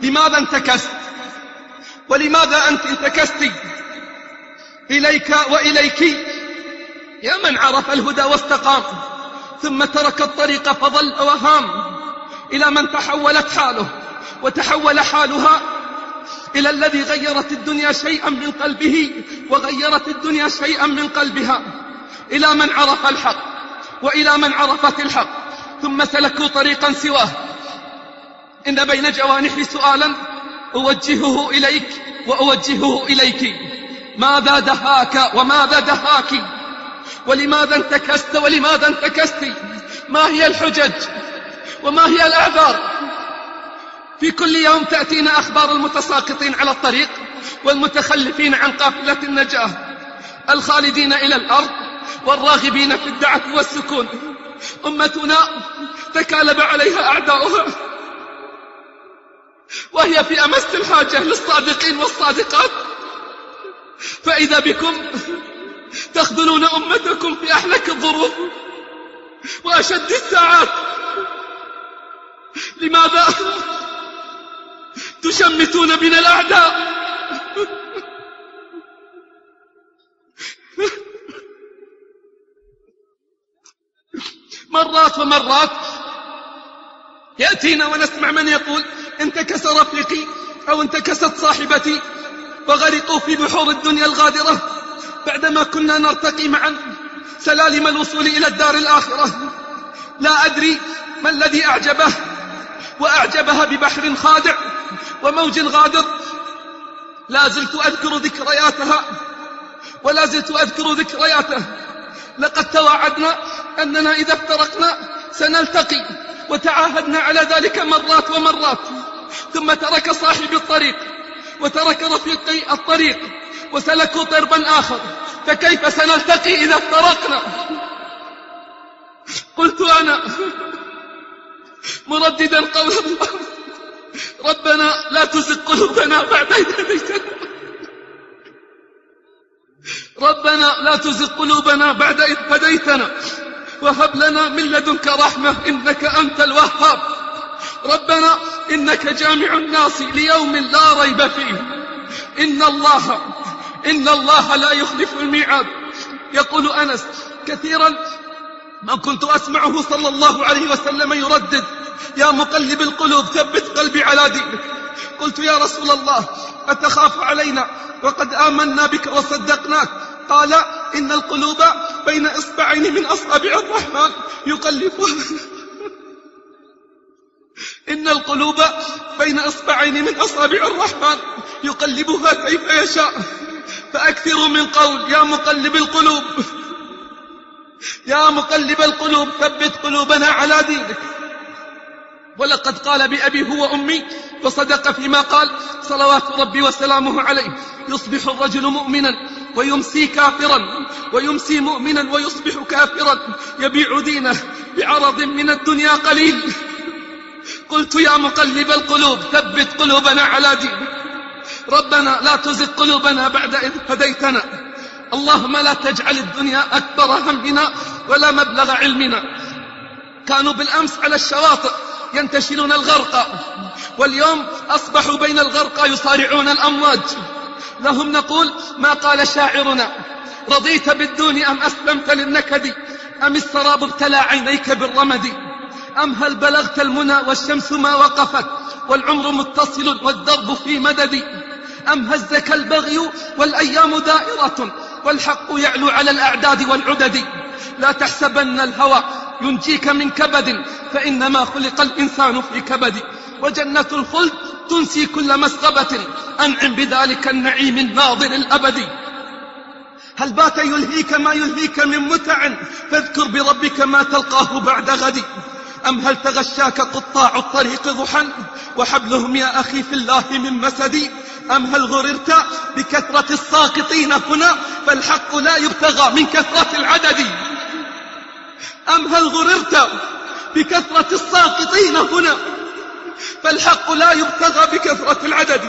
لماذا انتكست؟ ولماذا أنت انتكست إليك وإليك. يا من عرف الهدى واستقام ثم ترك الطريق فظل وهام. إلى من تحولت حاله وتحول حالها. إلى الذي غيرت الدنيا شيئا من قلبه وغيرت الدنيا شيئا من قلبها. إلى من عرف الحق وإلى من عرفت الحق ثم سلكوا طريقا سواه. إن بين جوانحي سؤالا أوجهه إليك وأوجهه إليك. ماذا دهاك وماذا دهاك؟ ولماذا انتكست ولماذا انتكست؟ ما هي الحجج؟ وما هي الأعذار؟ في كل يوم تأتينا أخبار المتساقطين على الطريق والمتخلفين عن قافلة النجاة الخالدين إلى الأرض والراغبين في الدعة والسكون. أمتنا تكالب عليها أعداؤها. وهي في أمس الحاجة للصادقين والصادقات. فإذا بكم تخذلون أمتكم في أحلك الظروف وأشد الساعات لماذا تشمتون بنا الأعداء؟ مرات ومرات يأتينا ونسمع من يقول انتكس رفيقي أو انتكست صاحبتي وغرقوا في بحور الدنيا الغادرة. بعدما كنا نرتقي معا سلالم الوصول إلى الدار الآخرة. لا أدري ما الذي أعجبه وأعجبها ببحر خادع وموج غادر. لا زلت أذكر ذكرياتها ولا زلت أذكر ذكرياته. لقد تواعدنا أننا إذا افترقنا سنلتقي وتعاهدنا على ذلك مرات ومرات. ثم ترك صاحب الطريق وترك رفيقي الطريق وسلكوا طربا آخر. فكيف سنلتقي إذا افترقنا؟ قلت أنا مرددا قول الله ربنا لا تزغ قلوبنا بعد إذ هديتنا. ربنا لا تزغ قلوبنا بعد إذ هديتنا. وهب لنا من لدنك رحمة إنك أنت الوهاب. ربنا إنك جامع الناس ليوم لا ريب فيه. إن الله إن الله لا يخلف الميعاد. يقول أنس كثيرا ما كنت أسمعه صلى الله عليه وسلم يردد. يا مقلب القلوب ثبت قلبي على دينك. قلت يا رسول الله أتخاف علينا؟ وقد آمنا بك وصدقناك. قال إن القلوب بين إصبعين من أصابع الرحمن يقلبها إن القلوب بين إصبعين من أصابع الرحمن يقلبها كيف يشاء. فأكثروا من قول يا مقلب القلوب يا مقلب القلوب ثبت قلوبنا على دينك. ولقد قال بأبي هو أمي فصدق فيما قال صلوات ربي وسلامه عليه يصبح الرجل مؤمنا ويمسي كافرا ويمسي مؤمنا ويصبح كافرا يبيع دينه بعرض من الدنيا قليل. قلت يا مقلب القلوب ثبت قلوبنا على دينك. ربنا لا تزغ قلوبنا بعد إذ هديتنا. اللهم لا تجعل الدنيا أكبر همنا ولا مبلغ علمنا. كانوا بالأمس على الشواطئ ينتشلون الغرقى واليوم أصبحوا بين الغرقى يصارعون الأمواج. لهم نقول ما قال شاعرنا رضيت بالدون أم أسلمت للنكد؟ أم السراب ابتلى عينيك بالرمد؟ أم هل بلغت المنى والشمس ما وقفت والعمر متصل والدرب في مدد؟ أم هزك البغي والأيام دائرة والحق يعلو على الأعداد والعدد؟ لا تحسبن الهوى ينجيك من كبد فإنما خلق الإنسان في كبد. وجنة الخلد تنسي كل مسغبة أنعم بذلك النعيم الناظر الأبدي هل بات يلهيك ما يلهيك من متع فاذكر بربك ما تلقاه بعد غد. أم هل تغشاك قطاع الطريق ضحى؟ وحبلهم يا أخي في الله من مسد. أم هل غررت بكثرة الساقطين هنا؟ فالحق لا يبتغى من كثرة العدد. أم هل غررت بكثرة الساقطين هنا؟ فالحق لا يبتغى بكثرة العدد.